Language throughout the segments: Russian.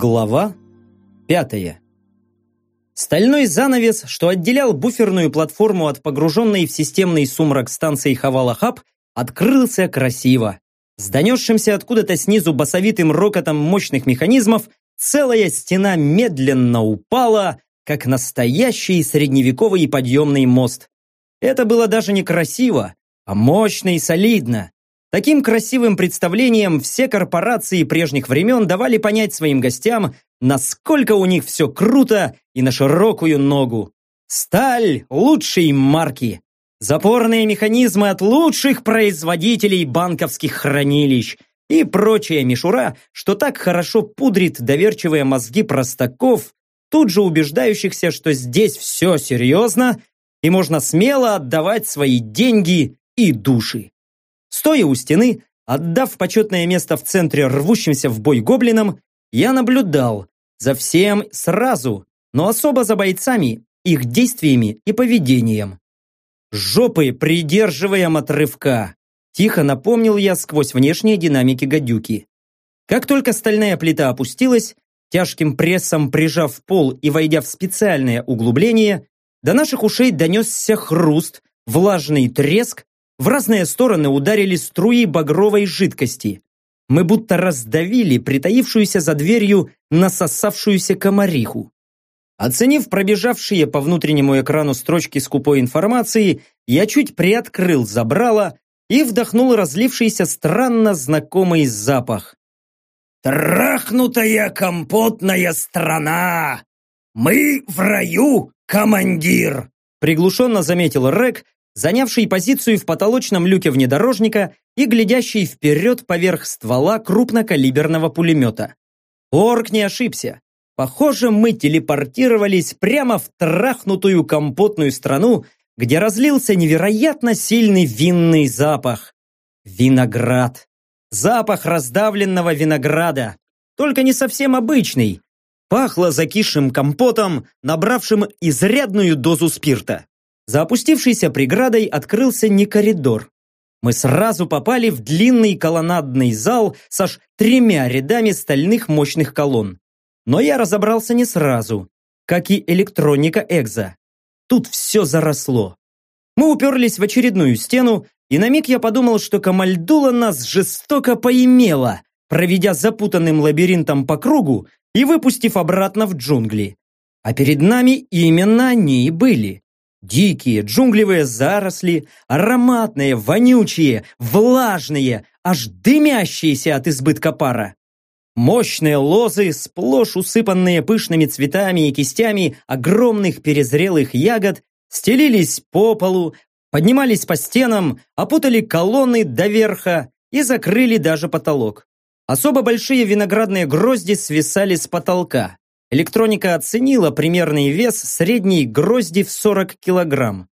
Глава пятая. Стальной занавес, что отделял буферную платформу от погруженной в системный сумрак станции Хавала-Хаб, открылся красиво. С донесшимся откуда-то снизу басовитым рокотом мощных механизмов целая стена медленно упала, как настоящий средневековый подъемный мост. Это было даже не красиво, а мощно и солидно. Таким красивым представлением все корпорации прежних времен давали понять своим гостям, насколько у них все круто и на широкую ногу. Сталь лучшей марки. Запорные механизмы от лучших производителей банковских хранилищ и прочая мишура, что так хорошо пудрит доверчивые мозги простаков, тут же убеждающихся, что здесь все серьезно и можно смело отдавать свои деньги и души. Стоя у стены, отдав почетное место в центре рвущимся в бой гоблинам, я наблюдал за всем сразу, но особо за бойцами, их действиями и поведением. «Жопы придерживаем отрывка!» Тихо напомнил я сквозь внешние динамики гадюки. Как только стальная плита опустилась, тяжким прессом прижав пол и войдя в специальное углубление, до наших ушей донесся хруст, влажный треск в разные стороны ударили струи багровой жидкости. Мы будто раздавили притаившуюся за дверью насосавшуюся комариху. Оценив пробежавшие по внутреннему экрану строчки скупой информации, я чуть приоткрыл забрало и вдохнул разлившийся странно знакомый запах. «Трахнутая компотная страна! Мы в раю, командир!» Приглушенно заметил Рек, занявший позицию в потолочном люке внедорожника и глядящий вперед поверх ствола крупнокалиберного пулемета. Орк не ошибся. Похоже, мы телепортировались прямо в трахнутую компотную страну, где разлился невероятно сильный винный запах. Виноград. Запах раздавленного винограда. Только не совсем обычный. Пахло закисшим компотом, набравшим изрядную дозу спирта. За опустившейся преградой открылся не коридор. Мы сразу попали в длинный колоннадный зал с аж тремя рядами стальных мощных колонн. Но я разобрался не сразу, как и электроника Экза. Тут все заросло. Мы уперлись в очередную стену, и на миг я подумал, что Камальдула нас жестоко поимела, проведя запутанным лабиринтом по кругу и выпустив обратно в джунгли. А перед нами именно они и были. Дикие джунглевые заросли, ароматные, вонючие, влажные, аж дымящиеся от избытка пара. Мощные лозы, сплошь усыпанные пышными цветами и кистями огромных перезрелых ягод, стелились по полу, поднимались по стенам, опутали колонны до верха и закрыли даже потолок. Особо большие виноградные грозди свисали с потолка. Электроника оценила примерный вес средней грозди в 40 килограмм.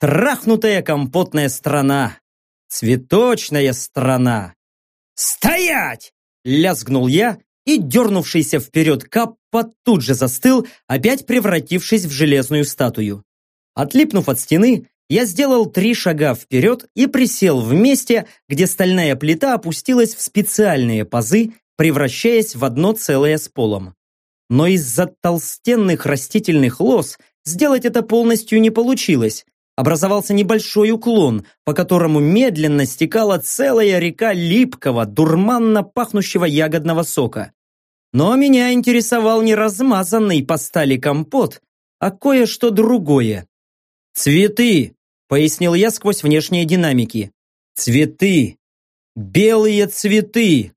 Трахнутая компотная страна. Цветочная страна. «Стоять!» – лязгнул я, и дернувшийся вперед Каппа тут же застыл, опять превратившись в железную статую. Отлипнув от стены, я сделал три шага вперед и присел в месте, где стальная плита опустилась в специальные пазы, превращаясь в одно целое с полом но из-за толстенных растительных лоз сделать это полностью не получилось. Образовался небольшой уклон, по которому медленно стекала целая река липкого, дурманно пахнущего ягодного сока. Но меня интересовал не размазанный по стали компот, а кое-что другое. «Цветы!» — пояснил я сквозь внешние динамики. «Цветы! Белые цветы!»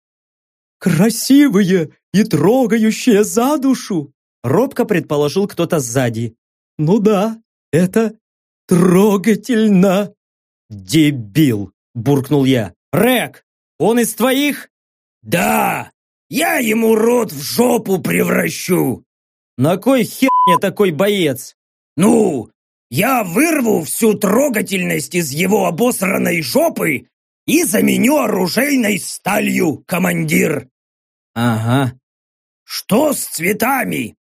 «Красивые и трогающие за душу!» Робко предположил кто-то сзади. «Ну да, это трогательно!» «Дебил!» – буркнул я. «Рек, он из твоих?» «Да! Я ему рот в жопу превращу!» «На кой хер мне такой боец?» «Ну, я вырву всю трогательность из его обосранной жопы и заменю оружейной сталью, командир!» «Ага». «Что с цветами?»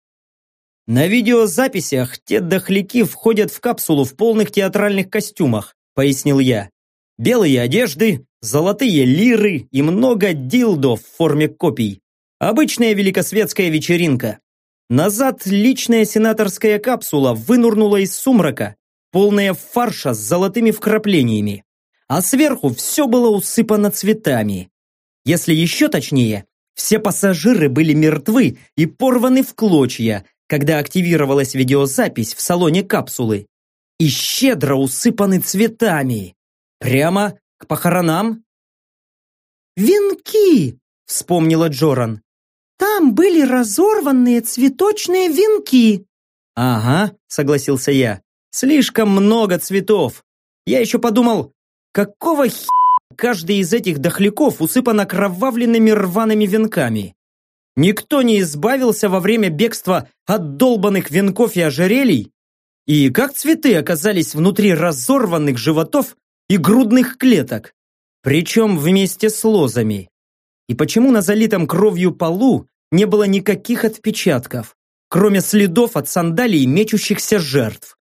На видеозаписях те дохляки входят в капсулу в полных театральных костюмах, пояснил я. Белые одежды, золотые лиры и много дилдо в форме копий. Обычная великосветская вечеринка. Назад личная сенаторская капсула вынурнула из сумрака, полная фарша с золотыми вкраплениями. А сверху все было усыпано цветами. Если еще точнее, все пассажиры были мертвы и порваны в клочья, когда активировалась видеозапись в салоне капсулы. И щедро усыпаны цветами. Прямо к похоронам? «Венки!» — вспомнила Джоран. «Там были разорванные цветочные венки!» «Ага», — согласился я. «Слишком много цветов. Я еще подумал, какого хи каждый из этих дохляков усыпан окровавленными рваными венками? Никто не избавился во время бегства от долбанных венков и ожерелий? И как цветы оказались внутри разорванных животов и грудных клеток? Причем вместе с лозами. И почему на залитом кровью полу не было никаких отпечатков, кроме следов от сандалий мечущихся жертв?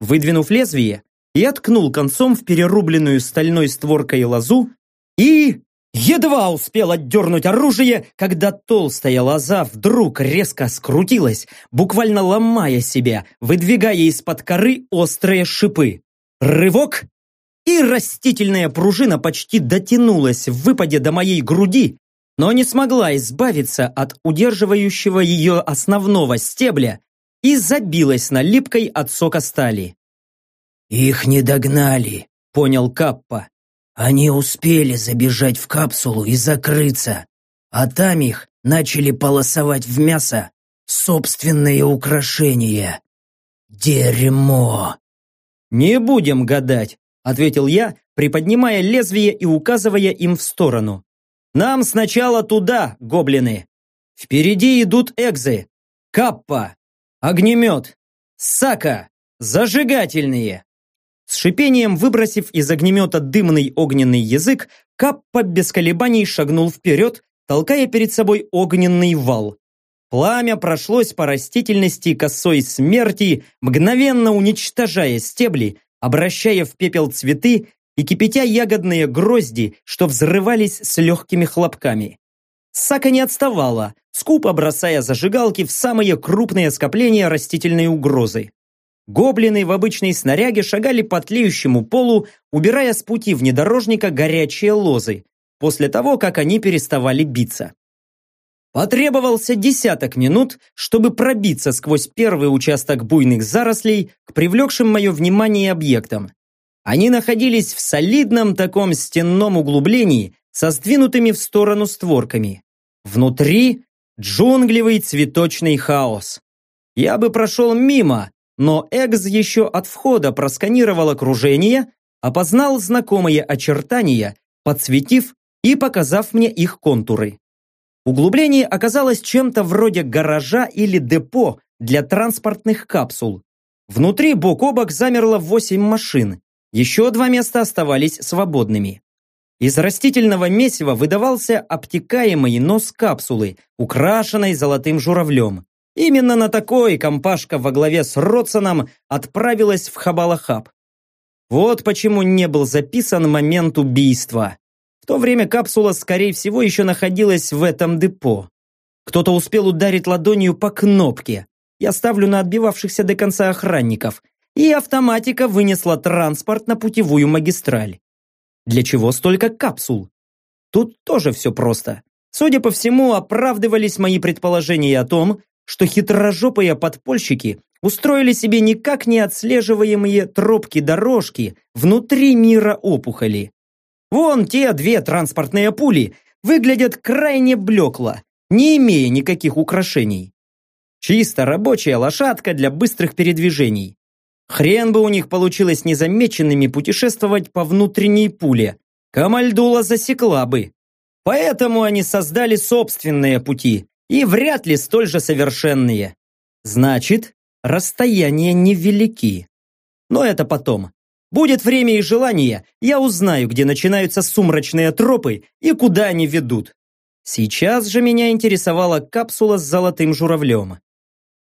Выдвинув лезвие, я ткнул концом в перерубленную стальной створкой лозу и едва успел отдернуть оружие, когда толстая лоза вдруг резко скрутилась, буквально ломая себя, выдвигая из-под коры острые шипы. Рывок, и растительная пружина почти дотянулась в выпаде до моей груди, но не смогла избавиться от удерживающего ее основного стебля и забилась на липкой от сока стали. «Их не догнали», — понял Каппа. «Они успели забежать в капсулу и закрыться, а там их начали полосовать в мясо собственные украшения. Дерьмо!» «Не будем гадать», — ответил я, приподнимая лезвие и указывая им в сторону. «Нам сначала туда, гоблины. Впереди идут экзы. Каппа, огнемет, сака, зажигательные». С шипением выбросив из огнемета дымный огненный язык, Каппа без колебаний шагнул вперед, толкая перед собой огненный вал. Пламя прошлось по растительности косой смерти, мгновенно уничтожая стебли, обращая в пепел цветы и кипятя ягодные грозди, что взрывались с легкими хлопками. Сака не отставала, скупо бросая зажигалки в самые крупные скопления растительной угрозы. Гоблины в обычной снаряге шагали по тлеющему полу, убирая с пути внедорожника горячие лозы, после того, как они переставали биться. Потребовался десяток минут, чтобы пробиться сквозь первый участок буйных зарослей к привлекшим мое внимание объектам. Они находились в солидном таком стенном углублении со сдвинутыми в сторону створками. Внутри джунглевый цветочный хаос. Я бы прошел мимо, но Экс еще от входа просканировал окружение, опознал знакомые очертания, подсветив и показав мне их контуры. Углубление оказалось чем-то вроде гаража или депо для транспортных капсул. Внутри бок о бок замерло восемь машин, еще два места оставались свободными. Из растительного месива выдавался обтекаемый нос капсулы, украшенной золотым журавлем. Именно на такой компашка во главе с Ротсоном отправилась в Хабалахаб. Вот почему не был записан момент убийства. В то время капсула, скорее всего, еще находилась в этом депо. Кто-то успел ударить ладонью по кнопке. Я ставлю на отбивавшихся до конца охранников. И автоматика вынесла транспорт на путевую магистраль. Для чего столько капсул? Тут тоже все просто. Судя по всему, оправдывались мои предположения о том, что хитрожопые подпольщики устроили себе никак не отслеживаемые тропки-дорожки внутри мира опухоли. Вон те две транспортные пули выглядят крайне блекло, не имея никаких украшений. Чисто рабочая лошадка для быстрых передвижений. Хрен бы у них получилось незамеченными путешествовать по внутренней пуле. Камальдула засекла бы. Поэтому они создали собственные пути, и вряд ли столь же совершенные. Значит, расстояния невелики. Но это потом. Будет время и желание, я узнаю, где начинаются сумрачные тропы и куда они ведут. Сейчас же меня интересовала капсула с золотым журавлем.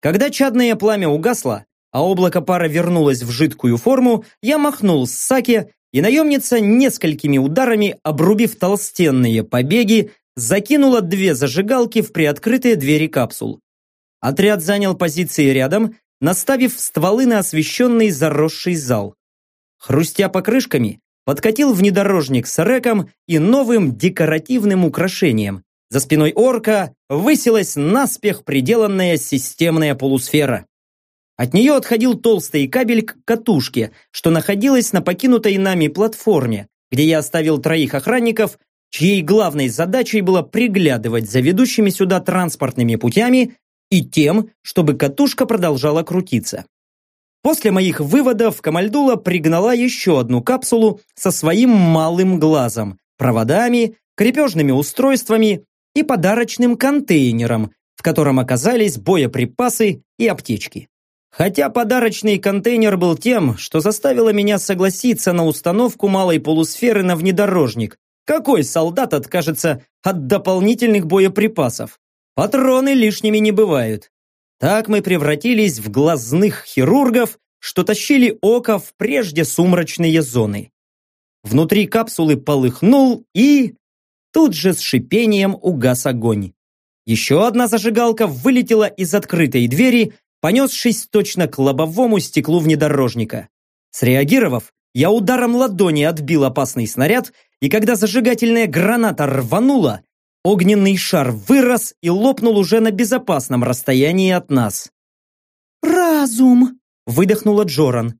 Когда чадное пламя угасло, а облако пара вернулось в жидкую форму, я махнул с саки, и наемница несколькими ударами, обрубив толстенные побеги, закинула две зажигалки в приоткрытые двери капсул. Отряд занял позиции рядом, наставив стволы на освещенный заросший зал. Хрустя покрышками, подкатил внедорожник с реком и новым декоративным украшением. За спиной орка высилась наспех приделанная системная полусфера. От нее отходил толстый кабель к катушке, что находилась на покинутой нами платформе, где я оставил троих охранников, чьей главной задачей было приглядывать за ведущими сюда транспортными путями и тем, чтобы катушка продолжала крутиться. После моих выводов Камальдула пригнала еще одну капсулу со своим малым глазом, проводами, крепежными устройствами и подарочным контейнером, в котором оказались боеприпасы и аптечки. Хотя подарочный контейнер был тем, что заставило меня согласиться на установку малой полусферы на внедорожник. Какой солдат откажется от дополнительных боеприпасов? Патроны лишними не бывают. Так мы превратились в глазных хирургов, что тащили око в прежде сумрачные зоны. Внутри капсулы полыхнул и... Тут же с шипением угас огонь. Еще одна зажигалка вылетела из открытой двери понесшись точно к лобовому стеклу внедорожника. Среагировав, я ударом ладони отбил опасный снаряд, и когда зажигательная граната рванула, огненный шар вырос и лопнул уже на безопасном расстоянии от нас. «Разум!» – выдохнула Джоран.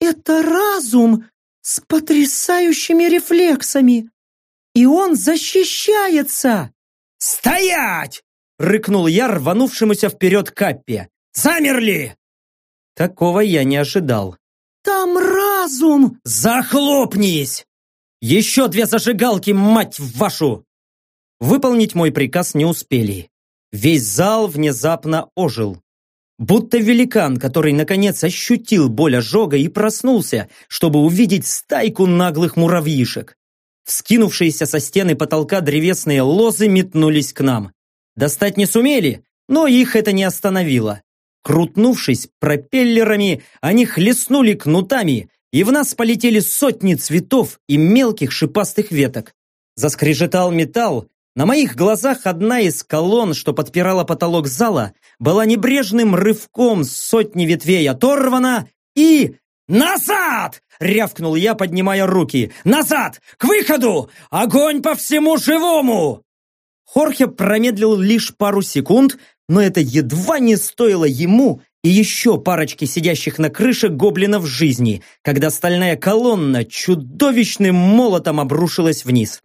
«Это разум с потрясающими рефлексами! И он защищается!» «Стоять!» – рыкнул я рванувшемуся вперед Каппе. Замерли!» Такого я не ожидал. «Там разум!» «Захлопнись! Еще две зажигалки, мать вашу!» Выполнить мой приказ не успели. Весь зал внезапно ожил. Будто великан, который наконец ощутил боль ожога и проснулся, чтобы увидеть стайку наглых муравьишек. Вскинувшиеся со стены потолка древесные лозы метнулись к нам. Достать не сумели, но их это не остановило. Крутнувшись пропеллерами, они хлестнули кнутами, и в нас полетели сотни цветов и мелких шипастых веток. Заскрежетал металл, на моих глазах одна из колонн, что подпирала потолок зала, была небрежным рывком сотни ветвей оторвана и... «Назад!» — рявкнул я, поднимая руки. «Назад! К выходу! Огонь по всему живому!» Хорхе промедлил лишь пару секунд, но это едва не стоило ему и еще парочке сидящих на крыше гоблинов жизни, когда стальная колонна чудовищным молотом обрушилась вниз.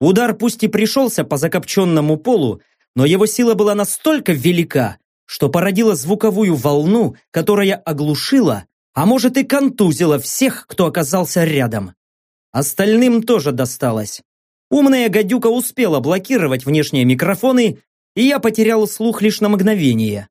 Удар пусть и пришелся по закопченному полу, но его сила была настолько велика, что породила звуковую волну, которая оглушила, а может и контузила всех, кто оказался рядом. Остальным тоже досталось. Умная гадюка успела блокировать внешние микрофоны и я потерял слух лишь на мгновение.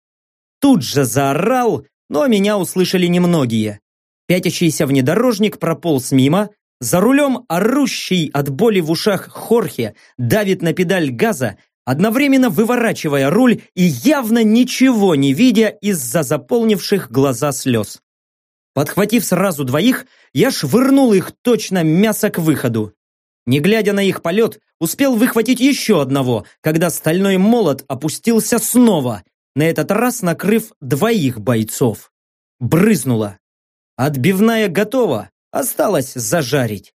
Тут же заорал, но меня услышали немногие. Пятящийся внедорожник прополз мимо, за рулем орущий от боли в ушах Хорхе давит на педаль газа, одновременно выворачивая руль и явно ничего не видя из-за заполнивших глаза слез. Подхватив сразу двоих, я швырнул их точно мясо к выходу. Не глядя на их полет, успел выхватить еще одного, когда стальной молот опустился снова, на этот раз накрыв двоих бойцов. Брызнуло. Отбивная готова, осталось зажарить.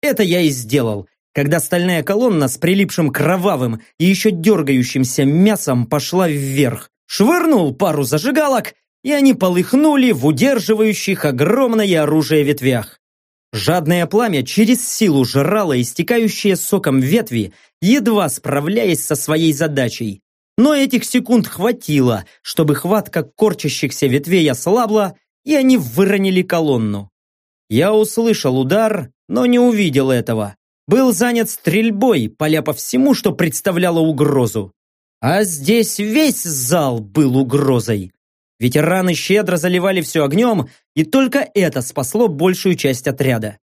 Это я и сделал, когда стальная колонна с прилипшим кровавым и еще дергающимся мясом пошла вверх. Швырнул пару зажигалок, и они полыхнули в удерживающих огромное оружие ветвях. Жадное пламя через силу жрало истекающие соком ветви, едва справляясь со своей задачей. Но этих секунд хватило, чтобы хватка корчащихся ветвей ослабла, и они выронили колонну. Я услышал удар, но не увидел этого. Был занят стрельбой, поля по всему, что представляло угрозу. А здесь весь зал был угрозой. Ветераны щедро заливали все огнем, и только это спасло большую часть отряда.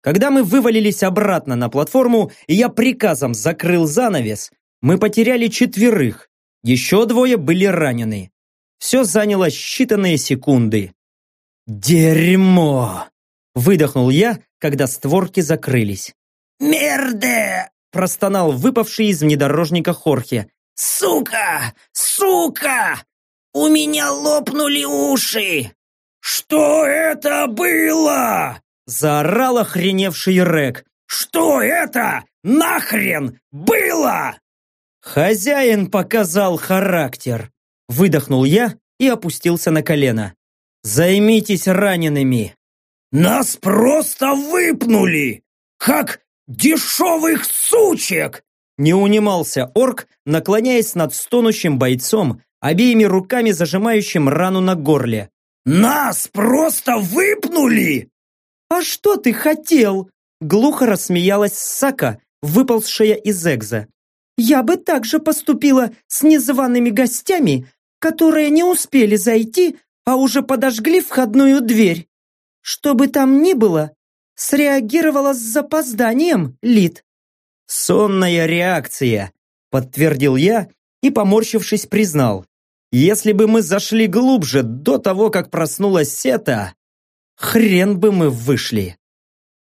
Когда мы вывалились обратно на платформу, и я приказом закрыл занавес, мы потеряли четверых. Еще двое были ранены. Все заняло считанные секунды. «Дерьмо!» – выдохнул я, когда створки закрылись. «Мерде!» простонал выпавший из внедорожника Хорхе. «Сука! Сука! У меня лопнули уши!» «Что это было?» Заорал охреневший Рек. «Что это нахрен было?» Хозяин показал характер. Выдохнул я и опустился на колено. Займитесь ранеными. Нас просто выпнули, как дешевых сучек. Не унимался орк, наклоняясь над стонущим бойцом, обеими руками зажимающим рану на горле. «Нас просто выпнули!» «А что ты хотел?» Глухо рассмеялась Сака, выползшая из экза. «Я бы так же поступила с незваными гостями, которые не успели зайти, а уже подожгли входную дверь. Что бы там ни было, среагировала с запозданием, Лид. «Сонная реакция», — подтвердил я и, поморщившись, признал. «Если бы мы зашли глубже до того, как проснулась Сета, хрен бы мы вышли».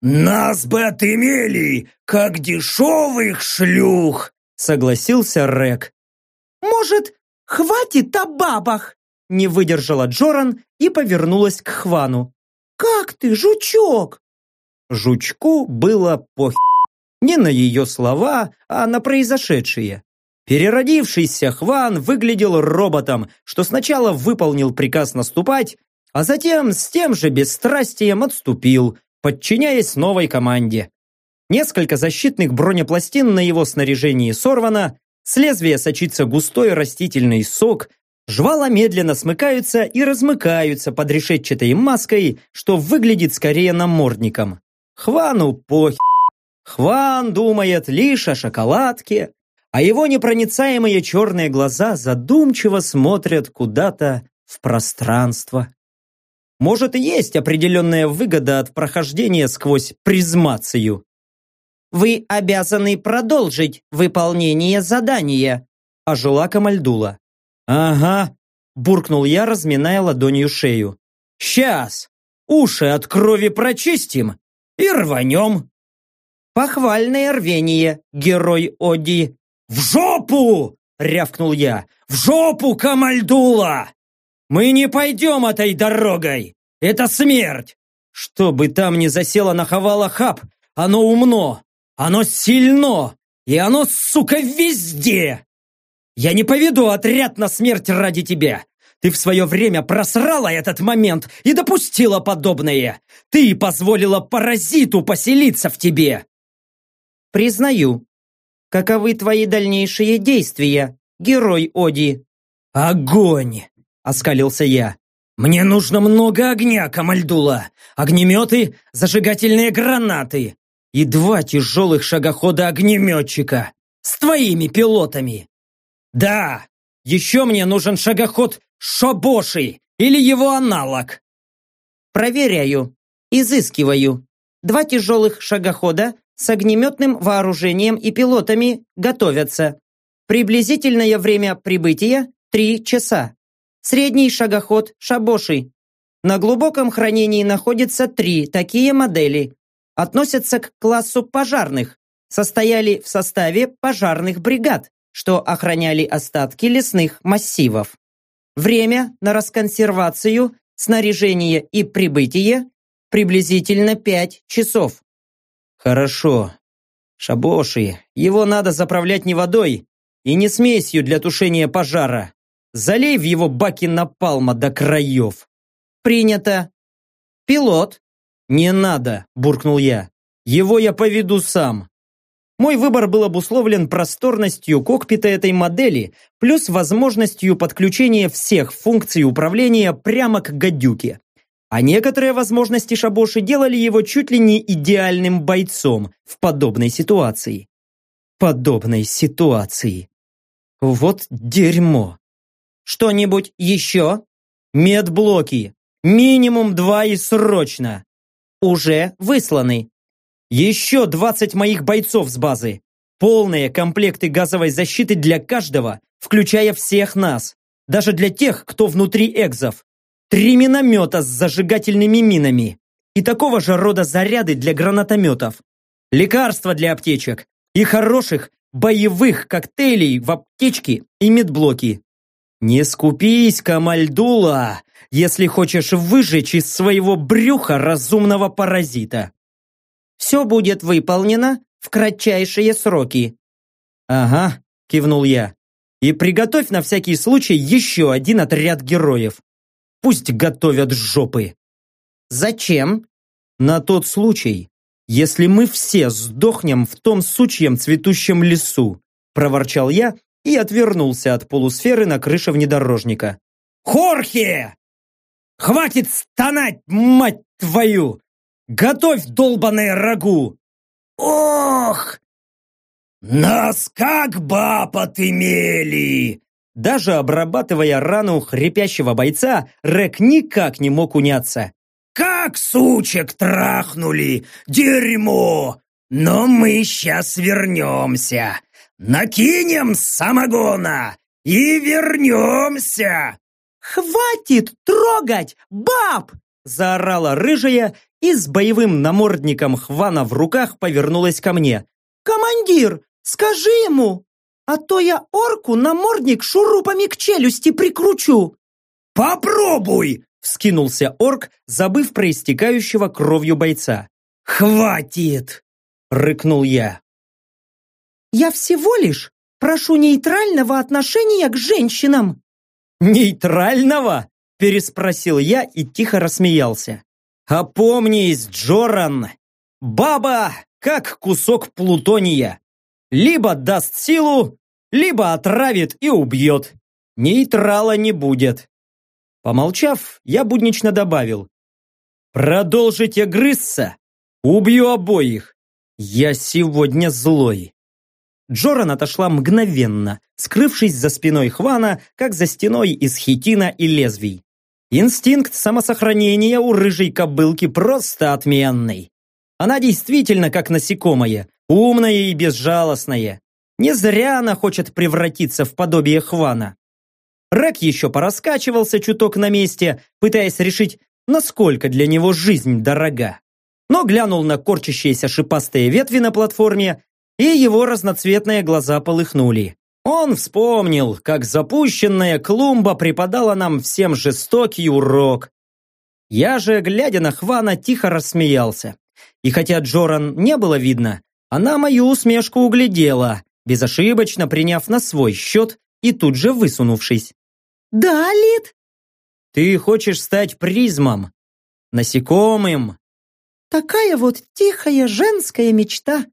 «Нас бы отымели, как дешевых шлюх!» Согласился Рек. «Может, хватит о бабах?» не выдержала Джоран и повернулась к Хвану. «Как ты, жучок?» Жучку было похер. Не на ее слова, а на произошедшее. Переродившийся Хван выглядел роботом, что сначала выполнил приказ наступать, а затем с тем же бесстрастием отступил, подчиняясь новой команде. Несколько защитных бронепластин на его снаряжении сорвано, с лезвия сочится густой растительный сок, жвала медленно смыкаются и размыкаются под решетчатой маской, что выглядит скорее намордником. Хвану похер. Хван думает лишь о шоколадке, а его непроницаемые черные глаза задумчиво смотрят куда-то в пространство. Может и есть определенная выгода от прохождения сквозь призмацию. «Вы обязаны продолжить выполнение задания», ожила Камальдула. «Ага», буркнул я, разминая ладонью шею. «Сейчас! Уши от крови прочистим и рванем!» «Похвальное рвение, герой Оди!» «В жопу!» — рявкнул я. «В жопу, Камальдула! Мы не пойдем этой дорогой! Это смерть! Что бы там ни засело на Хавала Хаб, оно умно, оно сильно, и оно, сука, везде! Я не поведу отряд на смерть ради тебя! Ты в свое время просрала этот момент и допустила подобное! Ты позволила паразиту поселиться в тебе!» Признаю. Каковы твои дальнейшие действия, герой Оди? Огонь! Оскалился я. Мне нужно много огня, Камальдула. Огнеметы, зажигательные гранаты. И два тяжелых шагохода-огнеметчика. С твоими пилотами. Да, еще мне нужен шагоход Шобоши или его аналог. Проверяю. Изыскиваю. Два тяжелых шагохода с огнеметным вооружением и пилотами готовятся. Приблизительное время прибытия – 3 часа. Средний шагоход Шабоши. На глубоком хранении находятся три такие модели. Относятся к классу пожарных. Состояли в составе пожарных бригад, что охраняли остатки лесных массивов. Время на расконсервацию, снаряжение и прибытие приблизительно 5 часов. Хорошо. Шабоши, его надо заправлять не водой и не смесью для тушения пожара. Залей в его баки напалма до краев. Принято. Пилот. Не надо, буркнул я. Его я поведу сам. Мой выбор был обусловлен просторностью кокпита этой модели, плюс возможностью подключения всех функций управления прямо к гадюке. А некоторые возможности Шабоши делали его чуть ли не идеальным бойцом в подобной ситуации. Подобной ситуации. Вот дерьмо. Что-нибудь еще? Медблоки. Минимум два и срочно. Уже высланы. Еще 20 моих бойцов с базы. Полные комплекты газовой защиты для каждого, включая всех нас. Даже для тех, кто внутри экзов три миномета с зажигательными минами и такого же рода заряды для гранатометов, лекарства для аптечек, и хороших боевых коктейлей в аптечке и медблоки. Не скупись, Камальдула, если хочешь выжечь из своего брюха разумного паразита. Все будет выполнено в кратчайшие сроки. Ага, кивнул я. И приготовь на всякий случай еще один отряд героев. Пусть готовят жопы. Зачем? На тот случай, если мы все сдохнем в том сучьем цветущем лесу, проворчал я и отвернулся от полусферы на крыше внедорожника. Хорхе! Хватит стонать, мать твою! Готовь долбаное рагу! Ох! Нас как баб отымели! Даже обрабатывая рану хрипящего бойца, Рек никак не мог уняться. Как сучек трахнули! Дерьмо! Но мы сейчас вернемся. Накинем самогона и вернемся. «Хватит трогать баб!» заорала рыжая и с боевым намордником Хвана в руках повернулась ко мне. «Командир, скажи ему, а то я орку намордник шурупами к челюсти прикручу!» «Попробуй!» Вскинулся орк, забыв про истекающего кровью бойца. «Хватит!» — рыкнул я. «Я всего лишь прошу нейтрального отношения к женщинам!» «Нейтрального?» — переспросил я и тихо рассмеялся. «Опомнись, Джоран! Баба, как кусок плутония! Либо даст силу, либо отравит и убьет. Нейтрала не будет. Помолчав, я буднично добавил. «Продолжите грызться! Убью обоих! Я сегодня злой!» Джоран отошла мгновенно, скрывшись за спиной Хвана, как за стеной из хитина и лезвий. Инстинкт самосохранения у рыжей кобылки просто отменный. Она действительно как насекомое, умное и безжалостное. Не зря она хочет превратиться в подобие Хвана. Рэк еще пораскачивался чуток на месте, пытаясь решить, насколько для него жизнь дорога. Но глянул на корчащиеся шипастые ветви на платформе, и его разноцветные глаза полыхнули. Он вспомнил, как запущенная клумба преподала нам всем жестокий урок. Я же, глядя на Хвана, тихо рассмеялся. И хотя Джоран не было видно, она мою усмешку углядела, безошибочно приняв на свой счет и тут же высунувшись. «Да, Лид?» «Ты хочешь стать призмом, насекомым?» «Такая вот тихая женская мечта!»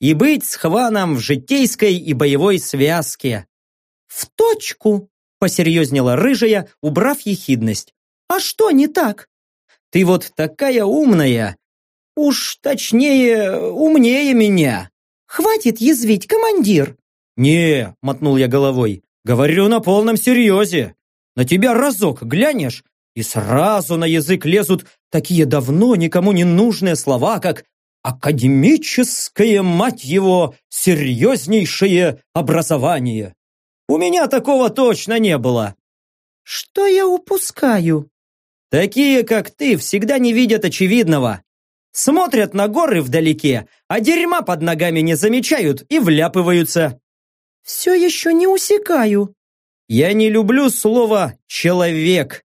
«И быть с Хваном в житейской и боевой связке!» «В точку!» — посерьезнела рыжая, убрав ехидность. «А что не так?» «Ты вот такая умная! Уж точнее, умнее меня!» «Хватит язвить, командир!» «Не!» — мотнул я головой. Говорю на полном серьезе. На тебя разок глянешь, и сразу на язык лезут такие давно никому не нужные слова, как «академическое, мать его, серьезнейшее образование». У меня такого точно не было. Что я упускаю? Такие, как ты, всегда не видят очевидного. Смотрят на горы вдалеке, а дерьма под ногами не замечают и вляпываются все еще не усекаю. Я не люблю слово «человек».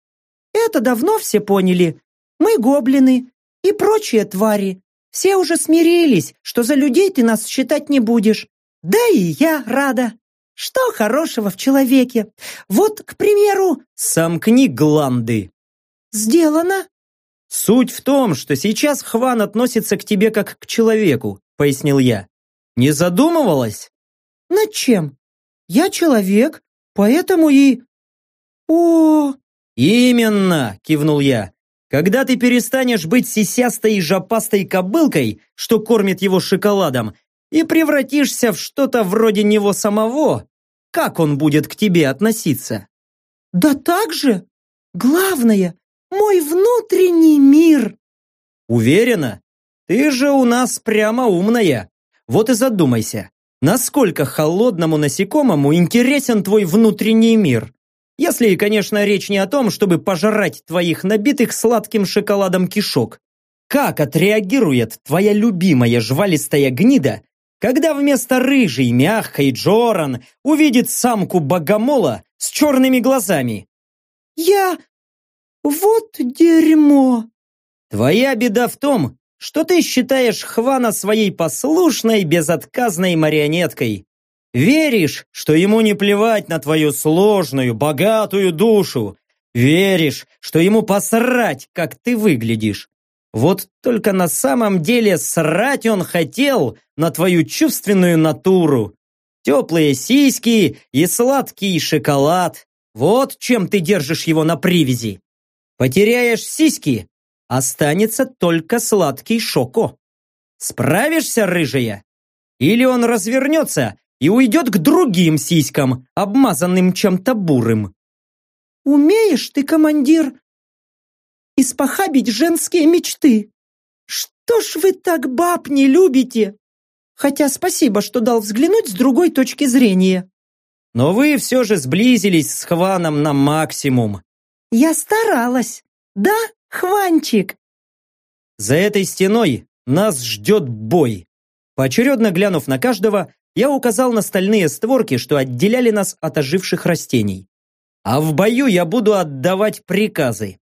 Это давно все поняли. Мы гоблины и прочие твари. Все уже смирились, что за людей ты нас считать не будешь. Да и я рада. Что хорошего в человеке? Вот, к примеру... Сомкни гланды. Сделано. Суть в том, что сейчас Хван относится к тебе как к человеку, пояснил я. Не задумывалась? Над чем? Я человек, поэтому и... О, Именно, кивнул я. Когда ты перестанешь быть сисястой и жопастой кобылкой, что кормит его шоколадом, и превратишься в что-то вроде него самого, как он будет к тебе относиться? Да так же. Главное, мой внутренний мир. Уверена? Ты же у нас прямо умная. Вот и задумайся, Насколько холодному насекомому интересен твой внутренний мир? Если, конечно, речь не о том, чтобы пожрать твоих набитых сладким шоколадом кишок. Как отреагирует твоя любимая жвалистая гнида, Когда вместо рыжей, мягкой Джоран увидит самку богомола с черными глазами? Я... вот дерьмо. Твоя беда в том, что ты считаешь Хвана своей послушной, безотказной марионеткой. Веришь, что ему не плевать на твою сложную, богатую душу. Веришь, что ему посрать, как ты выглядишь. Вот только на самом деле срать он хотел на твою чувственную натуру. Теплые сиськи и сладкий шоколад. Вот чем ты держишь его на привязи. Потеряешь сиськи, останется только сладкий шоко. Справишься, рыжая? Или он развернется и уйдет к другим сиськам, обмазанным чем-то бурым? «Умеешь ты, командир, испохабить женские мечты? Что ж вы так баб не любите? Хотя спасибо, что дал взглянуть с другой точки зрения». Но вы все же сблизились с Хваном на максимум. «Я старалась. Да, Хванчик!» За этой стеной нас ждет бой. Поочередно глянув на каждого, я указал на стальные створки, что отделяли нас от оживших растений. А в бою я буду отдавать приказы.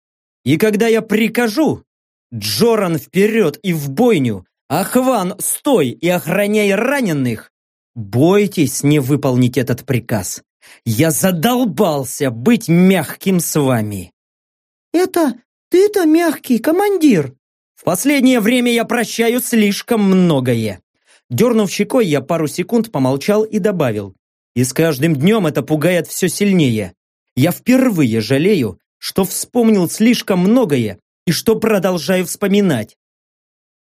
И когда я прикажу, Джоран вперед и в бойню, Ахван стой и охраняй раненых, бойтесь не выполнить этот приказ. Я задолбался быть мягким с вами. Это ты-то мягкий, командир!» В последнее время я прощаю слишком многое. Дернув щекой, я пару секунд помолчал и добавил. И с каждым днем это пугает все сильнее. Я впервые жалею, что вспомнил слишком многое и что продолжаю вспоминать.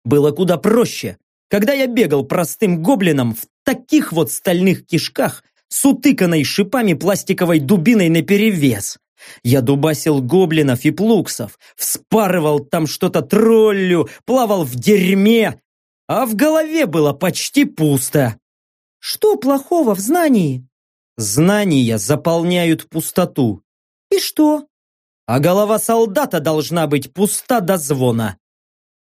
Было куда проще, когда я бегал простым гоблином в таких вот стальных кишках с утыканной шипами пластиковой дубиной наперевес. Я дубасил гоблинов и плуксов, вспарывал там что-то троллю, плавал в дерьме, а в голове было почти пусто. Что плохого в знании? Знания заполняют пустоту. И что? А голова солдата должна быть пуста до звона.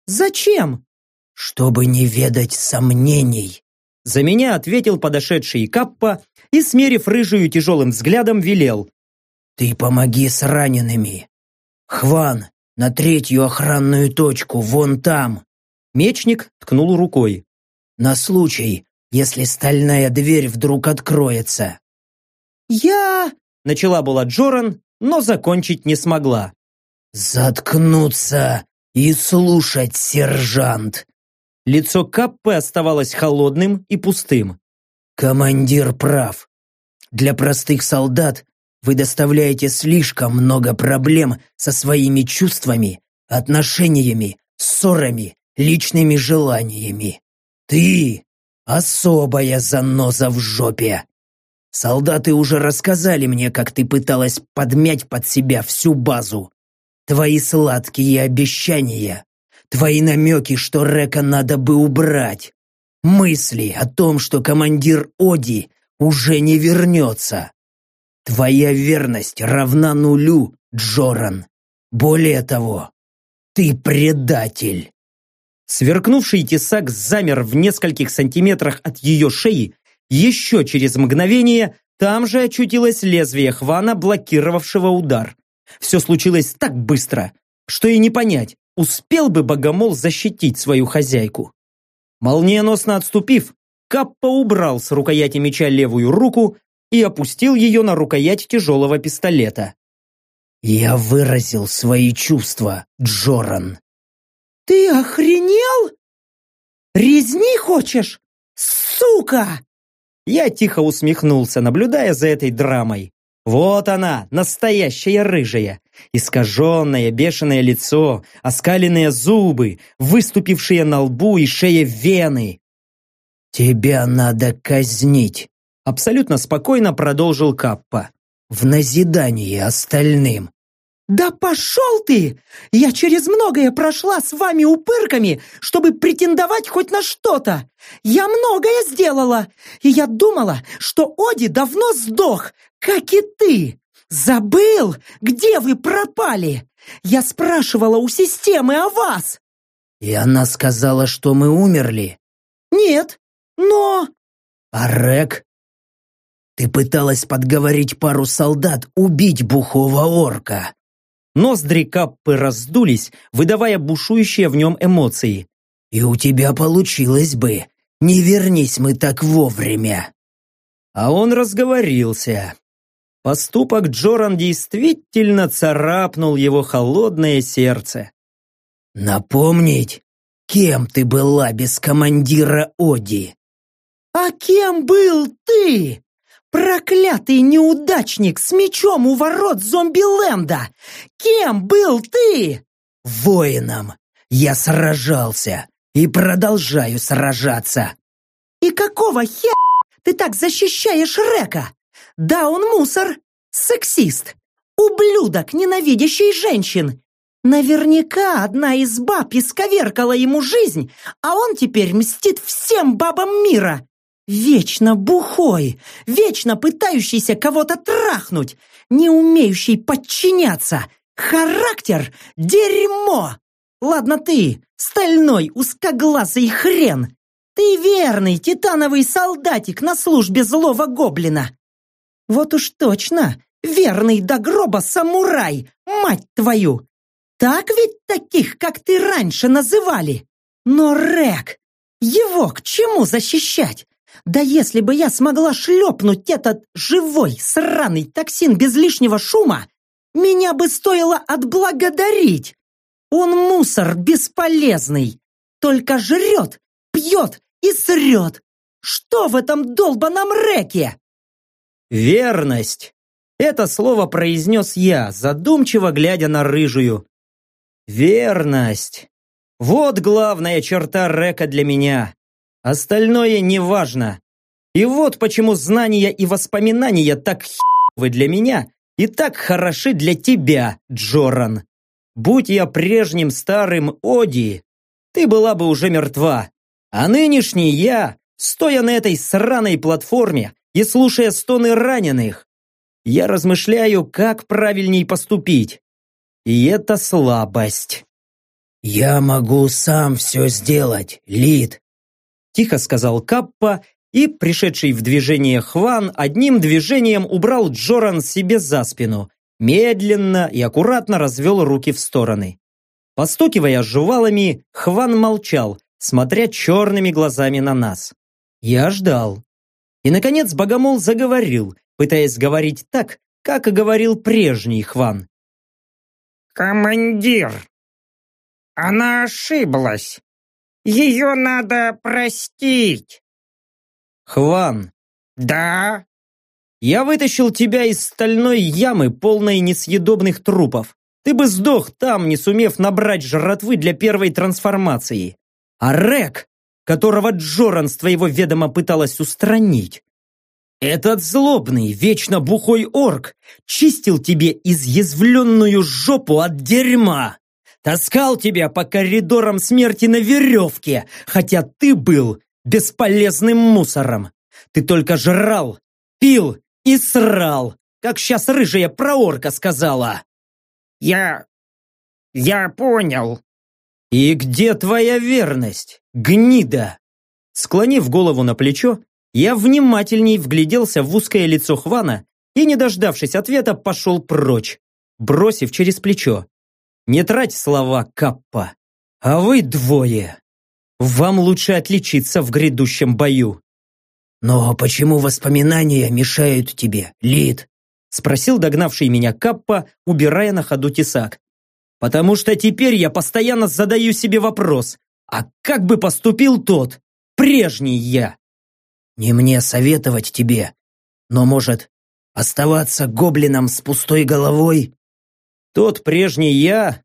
Зачем? Чтобы не ведать сомнений. За меня ответил подошедший Каппа и, смерив рыжую тяжелым взглядом, велел. Ты помоги с ранеными. Хван, на третью охранную точку, вон там. Мечник ткнул рукой. На случай, если стальная дверь вдруг откроется. Я... Начала была Джоран, но закончить не смогла. Заткнуться и слушать, сержант. Лицо Каппы оставалось холодным и пустым. Командир прав. Для простых солдат вы доставляете слишком много проблем со своими чувствами, отношениями, ссорами, личными желаниями. Ты – особая заноза в жопе. Солдаты уже рассказали мне, как ты пыталась подмять под себя всю базу. Твои сладкие обещания, твои намеки, что Река надо бы убрать. Мысли о том, что командир Оди уже не вернется. Твоя верность равна нулю, Джоран. Более того, ты предатель. Сверкнувший тесак замер в нескольких сантиметрах от ее шеи. Еще через мгновение там же очутилось лезвие Хвана, блокировавшего удар. Все случилось так быстро, что и не понять, успел бы Богомол защитить свою хозяйку. Молниеносно отступив, Каппа убрал с рукояти меча левую руку и опустил ее на рукоять тяжелого пистолета. «Я выразил свои чувства, Джоран». «Ты охренел? Резни хочешь? Сука!» Я тихо усмехнулся, наблюдая за этой драмой. Вот она, настоящая рыжая. Искаженное, бешеное лицо, оскаленные зубы, выступившие на лбу и шее вены. «Тебя надо казнить», Абсолютно спокойно продолжил Каппа. В назидание остальным. «Да пошел ты! Я через многое прошла с вами упырками, чтобы претендовать хоть на что-то! Я многое сделала, и я думала, что Оди давно сдох, как и ты! Забыл, где вы пропали? Я спрашивала у системы о вас!» «И она сказала, что мы умерли?» «Нет, Но... А Рек? Ты пыталась подговорить пару солдат убить бухого орка. Ноздри Каппы раздулись, выдавая бушующие в нем эмоции. И у тебя получилось бы. Не вернись мы так вовремя. А он разговорился. Поступок Джоран действительно царапнул его холодное сердце. Напомнить, кем ты была без командира Оди? А кем был ты? Проклятый неудачник с мечом у ворот зомби-ленда! Кем был ты? Воином. Я сражался и продолжаю сражаться. И какого хера ты так защищаешь Река? Да, он мусор, сексист, ублюдок, ненавидящий женщин. Наверняка одна из баб исковеркала ему жизнь, а он теперь мстит всем бабам мира. Вечно бухой, вечно пытающийся кого-то трахнуть, не умеющий подчиняться. Характер – дерьмо! Ладно ты, стальной узкоглазый хрен. Ты верный титановый солдатик на службе злого гоблина. Вот уж точно, верный до гроба самурай, мать твою. Так ведь таких, как ты раньше называли? Но Рек, его к чему защищать? Да если бы я смогла шлепнуть этот живой, сраный токсин без лишнего шума, меня бы стоило отблагодарить. Он мусор бесполезный, только жрет, пьет и срет. Что в этом долбаном реке? Верность. Это слово произнес я, задумчиво глядя на рыжую. Верность. Вот главная черта Река для меня. Остальное не важно. И вот почему знания и воспоминания так хивы для меня и так хороши для тебя, Джоран. Будь я прежним старым Оди, ты была бы уже мертва. А нынешний я, стоя на этой сраной платформе и слушая стоны раненых, я размышляю, как правильней поступить. И это слабость. «Я могу сам все сделать, Лид», тихо сказал Каппа, и, пришедший в движение Хван, одним движением убрал Джоран себе за спину, медленно и аккуратно развел руки в стороны. Постукивая жувалами, Хван молчал, смотря черными глазами на нас. Я ждал. И, наконец, Богомол заговорил, пытаясь говорить так, как и говорил прежний Хван. «Командир, она ошиблась. Ее надо простить. Хван. Да? Я вытащил тебя из стальной ямы, полной несъедобных трупов. Ты бы сдох там, не сумев набрать жратвы для первой трансформации. А Рек, которого Джоран с твоего ведома пыталась устранить, этот злобный, вечно бухой орк чистил тебе изъязвленную жопу от дерьма. Таскал тебя по коридорам смерти на веревке, хотя ты был бесполезным мусором. Ты только жрал, пил и срал, как сейчас рыжая проорка сказала. Я... я понял. И где твоя верность, гнида? Склонив голову на плечо, я внимательней вгляделся в узкое лицо Хвана и, не дождавшись ответа, пошел прочь, бросив через плечо. Не трать слова, Каппа. А вы двое. Вам лучше отличиться в грядущем бою. Но почему воспоминания мешают тебе, Лид? Спросил догнавший меня Каппа, убирая на ходу тесак. Потому что теперь я постоянно задаю себе вопрос, а как бы поступил тот, прежний я? Не мне советовать тебе, но, может, оставаться гоблином с пустой головой? Тот прежний я,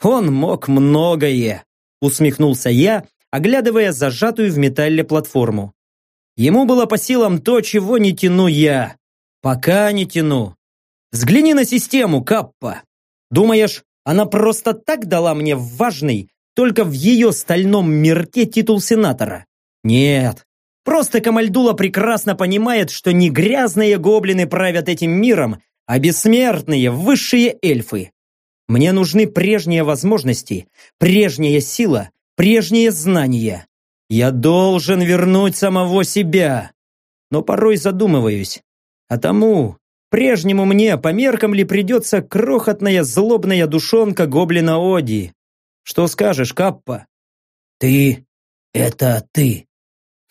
он мог многое, усмехнулся я, оглядывая зажатую в металле платформу. Ему было по силам то, чего не тяну я. Пока не тяну. Взгляни на систему, Каппа. Думаешь, она просто так дала мне важный, только в ее стальном мирке титул сенатора? Нет. Просто Камальдула прекрасно понимает, что не грязные гоблины правят этим миром, а бессмертные высшие эльфы. Мне нужны прежние возможности, прежняя сила, прежние знания. Я должен вернуть самого себя. Но порой задумываюсь, а тому, прежнему мне, по меркам ли придется крохотная злобная душонка гоблина Оди? Что скажешь, Каппа? Ты — это ты.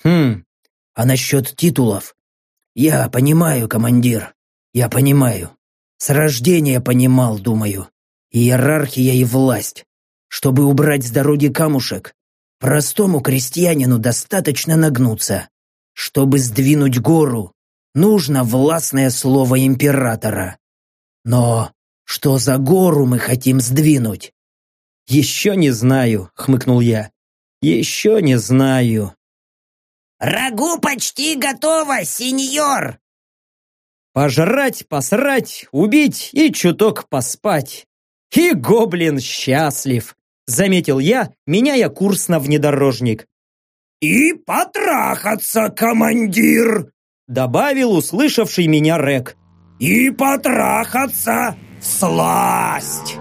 Хм, А насчет титулов? Я понимаю, командир. Я понимаю. С рождения понимал, думаю. Иерархия и власть. Чтобы убрать с дороги камушек, простому крестьянину достаточно нагнуться. Чтобы сдвинуть гору, нужно властное слово императора. Но что за гору мы хотим сдвинуть? еще не знаю, хмыкнул я. Еще не знаю. «Рагу почти готово, сеньор!» Пожрать, посрать, убить и чуток поспать. И гоблин счастлив, заметил я, меняя курс на внедорожник. «И потрахаться, командир!» Добавил услышавший меня Рек. «И потрахаться сласть!»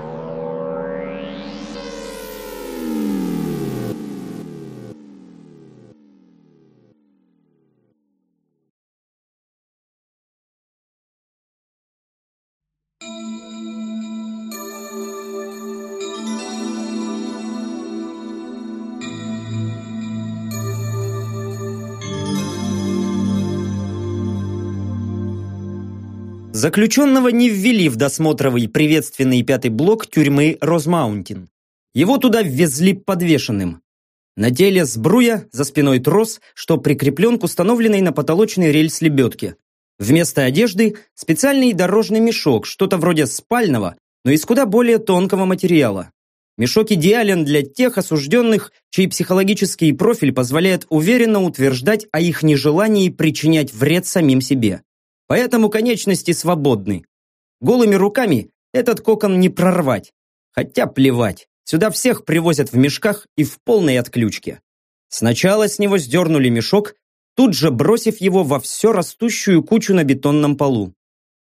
Заключенного не ввели в досмотровый приветственный пятый блок тюрьмы Розмаунтин. Его туда ввезли подвешенным. На теле сбруя, за спиной трос, что прикреплен к установленной на потолочной рельс лебедке. Вместо одежды специальный дорожный мешок, что-то вроде спального, но из куда более тонкого материала. Мешок идеален для тех осужденных, чей психологический профиль позволяет уверенно утверждать о их нежелании причинять вред самим себе. Поэтому конечности свободны. Голыми руками этот кокон не прорвать. Хотя плевать, сюда всех привозят в мешках и в полной отключке. Сначала с него сдернули мешок, тут же бросив его во все растущую кучу на бетонном полу.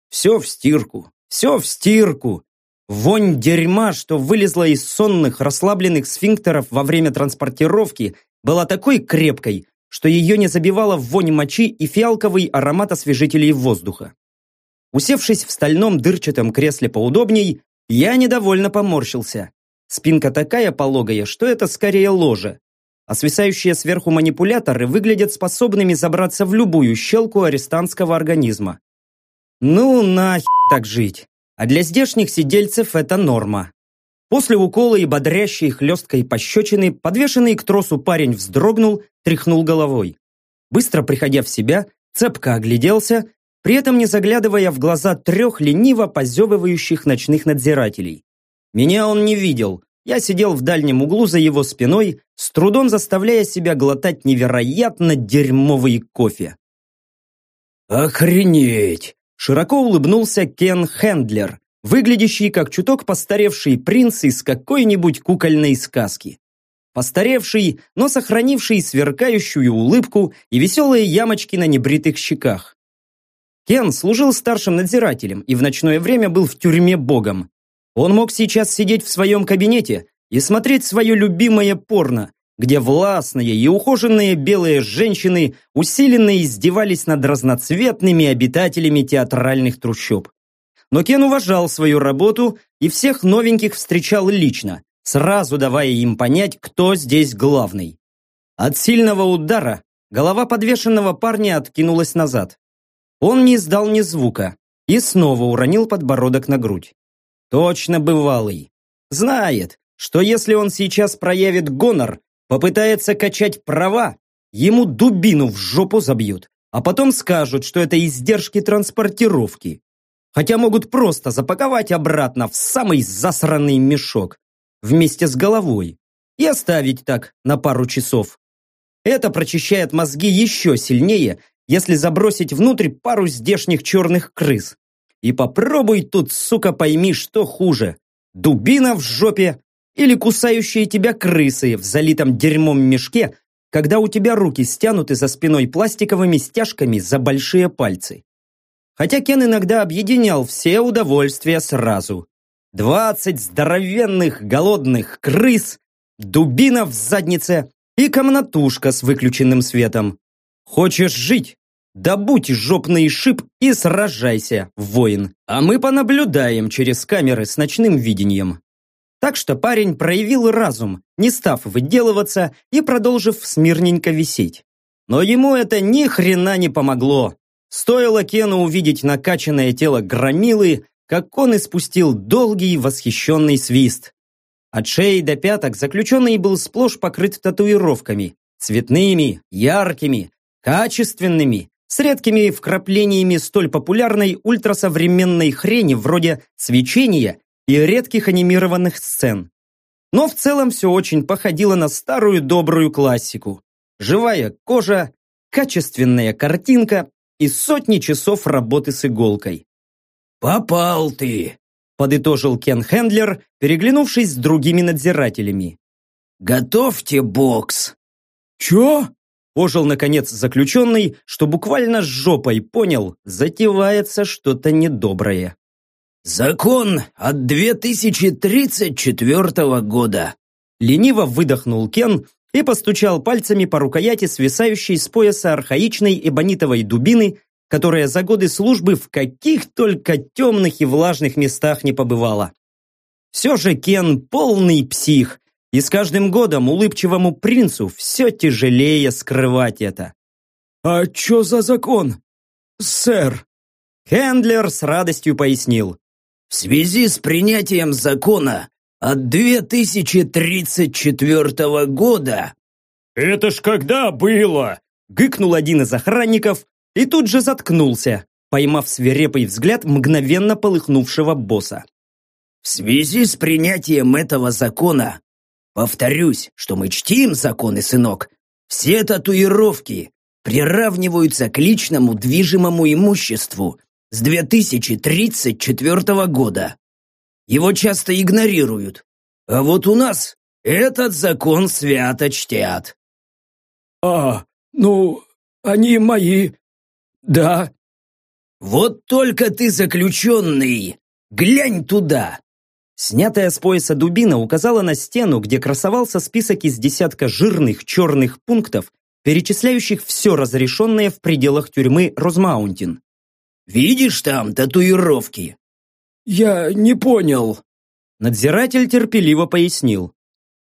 Все в стирку, все в стирку. Вонь дерьма, что вылезла из сонных, расслабленных сфинктеров во время транспортировки, была такой крепкой, что ее не забивала вонь мочи и фиалковый аромат освежителей воздуха. Усевшись в стальном дырчатом кресле поудобней, я недовольно поморщился. Спинка такая пологая, что это скорее ложе. А свисающие сверху манипуляторы выглядят способными забраться в любую щелку арестантского организма. Ну, нахер так жить. А для здешних сидельцев это норма. После укола и бодрящей хлесткой пощечины, подвешенный к тросу парень вздрогнул, тряхнул головой. Быстро приходя в себя, цепко огляделся, при этом не заглядывая в глаза трех лениво позевывающих ночных надзирателей. Меня он не видел, я сидел в дальнем углу за его спиной, с трудом заставляя себя глотать невероятно дерьмовый кофе. «Охренеть!» Широко улыбнулся Кен Хендлер, выглядящий как чуток постаревший принц из какой-нибудь кукольной сказки. Постаревший, но сохранивший сверкающую улыбку и веселые ямочки на небритых щеках. Кен служил старшим надзирателем и в ночное время был в тюрьме богом. Он мог сейчас сидеть в своем кабинете и смотреть свое любимое порно, где властные и ухоженные белые женщины усиленно издевались над разноцветными обитателями театральных трущоб. Но Кен уважал свою работу и всех новеньких встречал лично, сразу давая им понять, кто здесь главный. От сильного удара голова подвешенного парня откинулась назад. Он не издал ни звука и снова уронил подбородок на грудь. Точно бывалый. Знает, что если он сейчас проявит гонор, попытается качать права, ему дубину в жопу забьют, а потом скажут, что это издержки транспортировки. Хотя могут просто запаковать обратно в самый засранный мешок вместе с головой и оставить так на пару часов. Это прочищает мозги еще сильнее, если забросить внутрь пару здешних черных крыс. И попробуй тут, сука, пойми, что хуже. Дубина в жопе или кусающие тебя крысы в залитом дерьмом мешке, когда у тебя руки стянуты за спиной пластиковыми стяжками за большие пальцы. Хотя Кен иногда объединял все удовольствия сразу. Двадцать здоровенных голодных крыс, дубина в заднице и комнатушка с выключенным светом. Хочешь жить? Добудь жопный шип и сражайся, воин. А мы понаблюдаем через камеры с ночным видением. Так что парень проявил разум, не став выделываться и продолжив смирненько висеть. Но ему это ни хрена не помогло. Стоило Кену увидеть накачанное тело громилы, как он испустил долгий восхищенный свист. От шеи до пяток заключенный был сплошь покрыт татуировками. Цветными, яркими, качественными, с редкими вкраплениями столь популярной ультрасовременной хрени вроде свечения и редких анимированных сцен. Но в целом все очень походило на старую добрую классику. Живая кожа, качественная картинка и сотни часов работы с иголкой. «Попал ты!» – подытожил Кен Хендлер, переглянувшись с другими надзирателями. «Готовьте бокс!» «Чё?» – ожил, наконец, заключенный, что буквально с жопой понял, затевается что-то недоброе. «Закон от 2034 года!» Лениво выдохнул Кен и постучал пальцами по рукояти свисающей с пояса архаичной эбонитовой дубины, которая за годы службы в каких только темных и влажных местах не побывала. Все же Кен полный псих, и с каждым годом улыбчивому принцу все тяжелее скрывать это. «А чё за закон, сэр?» Хендлер с радостью пояснил. В связи с принятием закона от 2034 года... «Это ж когда было?» Гыкнул один из охранников и тут же заткнулся, поймав свирепый взгляд мгновенно полыхнувшего босса. В связи с принятием этого закона, повторюсь, что мы чтим законы, сынок, все татуировки приравниваются к личному движимому имуществу с 2034 года. Его часто игнорируют. А вот у нас этот закон свято чтят. А, ну, они мои. Да. Вот только ты заключенный. Глянь туда. Снятая с пояса дубина указала на стену, где красовался список из десятка жирных черных пунктов, перечисляющих все разрешенное в пределах тюрьмы Розмаунтин. «Видишь там татуировки? «Я не понял». Надзиратель терпеливо пояснил.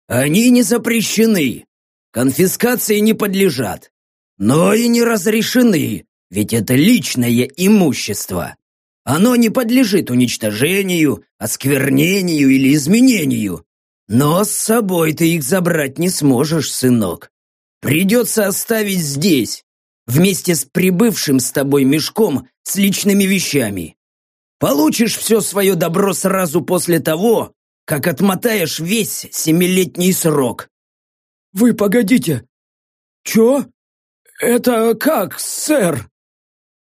«Они не запрещены, конфискации не подлежат, но и не разрешены, ведь это личное имущество. Оно не подлежит уничтожению, осквернению или изменению. Но с собой ты их забрать не сможешь, сынок. Придется оставить здесь, вместе с прибывшим с тобой мешком с личными вещами. Получишь все свое добро сразу после того, как отмотаешь весь семилетний срок. Вы погодите. Чё? Это как, сэр?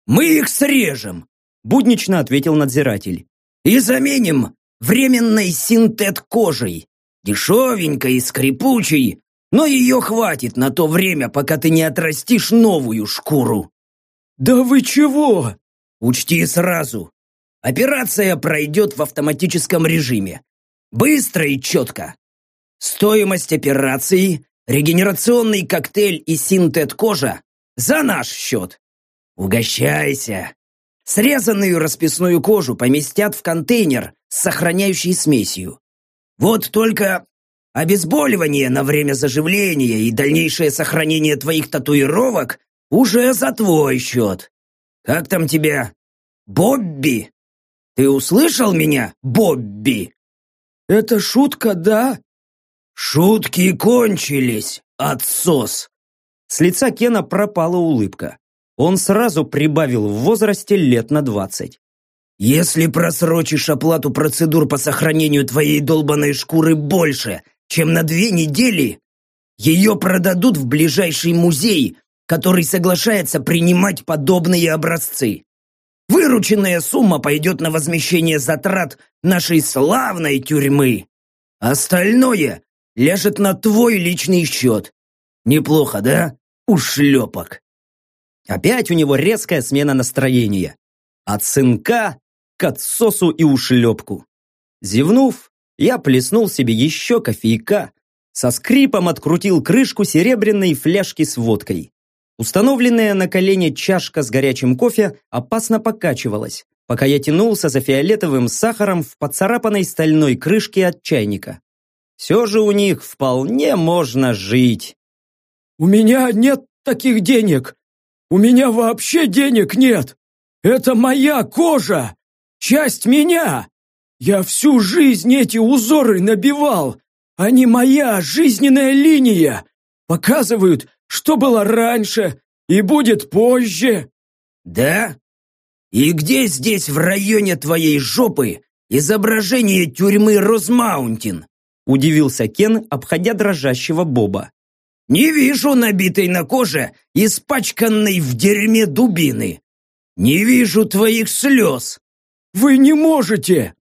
Мы их срежем, буднично ответил надзиратель. И заменим временной синтет-кожей. Дешевенькой и скрипучей, но ее хватит на то время, пока ты не отрастишь новую шкуру. Да вы чего? Учти сразу, Операция пройдет в автоматическом режиме. Быстро и четко. Стоимость операции, регенерационный коктейль и синтет-кожа за наш счет. Угощайся. Срезанную расписную кожу поместят в контейнер с сохраняющей смесью. Вот только обезболивание на время заживления и дальнейшее сохранение твоих татуировок уже за твой счет. Как там тебя? Бобби? Ты услышал меня, Бобби? Это шутка, да? Шутки кончились, отсос. С лица Кена пропала улыбка. Он сразу прибавил в возрасте лет на двадцать. Если просрочишь оплату процедур по сохранению твоей долбанной шкуры больше, чем на две недели, ее продадут в ближайший музей, который соглашается принимать подобные образцы. Вырученная сумма пойдет на возмещение затрат нашей славной тюрьмы. Остальное ляжет на твой личный счет. Неплохо, да, ушлепок?» Опять у него резкая смена настроения. От сынка к отсосу и ушлепку. Зевнув, я плеснул себе еще кофейка, со скрипом открутил крышку серебряной фляжки с водкой. Установленная на колене чашка с горячим кофе опасно покачивалась, пока я тянулся за фиолетовым сахаром в поцарапанной стальной крышке от чайника. Все же у них вполне можно жить. «У меня нет таких денег! У меня вообще денег нет! Это моя кожа! Часть меня! Я всю жизнь эти узоры набивал! Они моя жизненная линия! Показывают, что было раньше и будет позже!» «Да? И где здесь в районе твоей жопы изображение тюрьмы Розмаунтин?» Удивился Кен, обходя дрожащего Боба. «Не вижу набитой на коже, испачканной в дерьме дубины. Не вижу твоих слез. Вы не можете!»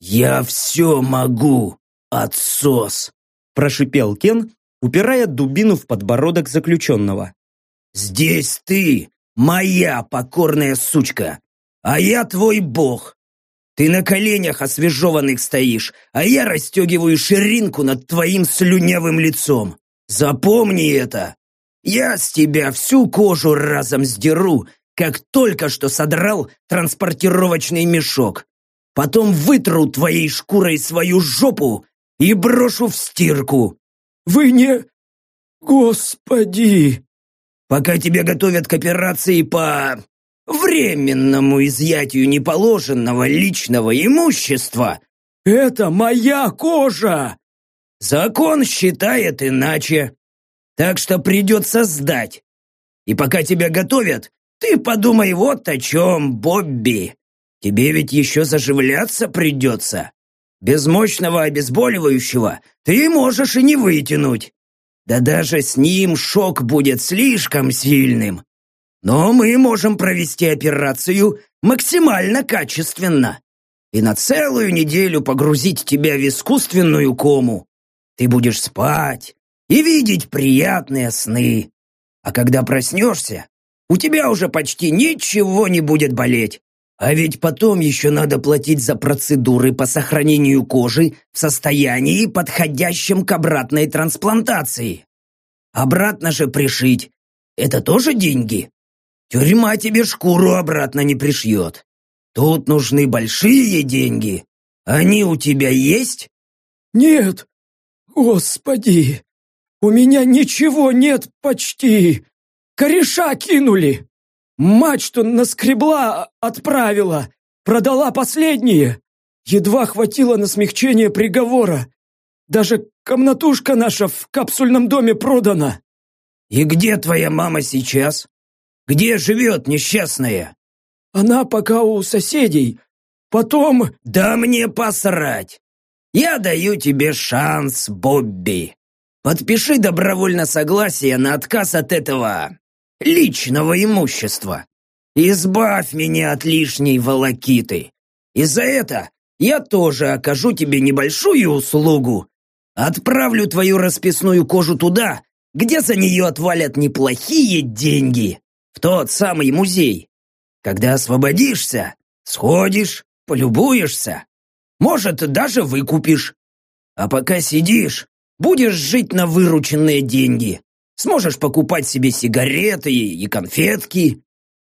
«Я все могу, отсос!» Прошипел Кен, упирая дубину в подбородок заключенного. «Здесь ты, моя покорная сучка, а я твой бог. Ты на коленях освежеванных стоишь, а я расстегиваю ширинку над твоим слюнявым лицом. Запомни это. Я с тебя всю кожу разом сдеру, как только что содрал транспортировочный мешок. Потом вытру твоей шкурой свою жопу и брошу в стирку. Вы не... Господи! Пока тебя готовят к операции по временному изъятию неположенного личного имущества. Это моя кожа! Закон считает иначе. Так что придется сдать. И пока тебя готовят, ты подумай вот о чем, Бобби. Тебе ведь еще заживляться придется. Без мощного обезболивающего ты можешь и не вытянуть. Да даже с ним шок будет слишком сильным. Но мы можем провести операцию максимально качественно и на целую неделю погрузить тебя в искусственную кому. Ты будешь спать и видеть приятные сны. А когда проснешься, у тебя уже почти ничего не будет болеть. А ведь потом еще надо платить за процедуры по сохранению кожи в состоянии, подходящем к обратной трансплантации. Обратно же пришить – это тоже деньги. Тюрьма тебе шкуру обратно не пришьет. Тут нужны большие деньги. Они у тебя есть? Нет. Господи, у меня ничего нет почти. Кореша кинули. Мать, что наскребла, отправила. Продала последние. Едва хватило на смягчение приговора. Даже комнатушка наша в капсульном доме продана. И где твоя мама сейчас? Где живет несчастная? Она пока у соседей. Потом... Да мне посрать. Я даю тебе шанс, Бобби. Подпиши добровольно согласие на отказ от этого личного имущества. Избавь меня от лишней волокиты. И за это я тоже окажу тебе небольшую услугу. Отправлю твою расписную кожу туда, где за нее отвалят неплохие деньги, в тот самый музей. Когда освободишься, сходишь, полюбуешься, может, даже выкупишь. А пока сидишь, будешь жить на вырученные деньги. Сможешь покупать себе сигареты и конфетки.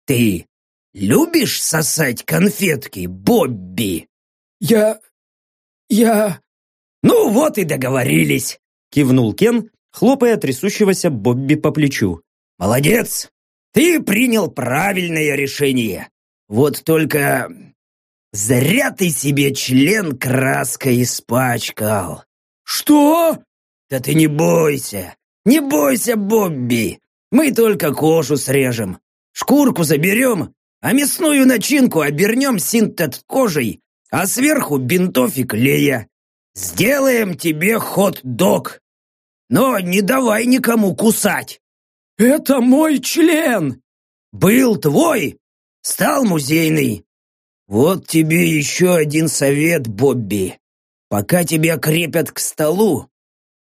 Ты любишь сосать конфетки, Бобби? Я... я... Ну вот и договорились, кивнул Кен, хлопая трясущегося Бобби по плечу. Молодец! Ты принял правильное решение. Вот только... Зря ты себе член краской испачкал. Что? Да ты не бойся. Не бойся, Бобби! Мы только кожу срежем, шкурку заберем, а мясную начинку обернем синтет кожей, а сверху бинтов и клея. Сделаем тебе хот-дог. Но не давай никому кусать. Это мой член. Был твой, стал музейный. Вот тебе еще один совет, Бобби. Пока тебя крепят к столу,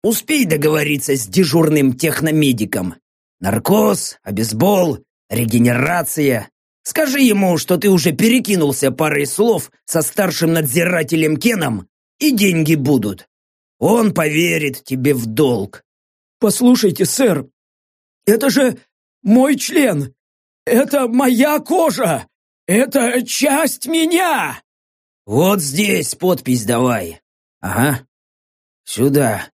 Успей договориться с дежурным техномедиком. Наркоз, обезбол, регенерация. Скажи ему, что ты уже перекинулся парой слов со старшим надзирателем Кеном, и деньги будут. Он поверит тебе в долг. Послушайте, сэр, это же мой член. Это моя кожа. Это часть меня. Вот здесь подпись давай. Ага. Сюда.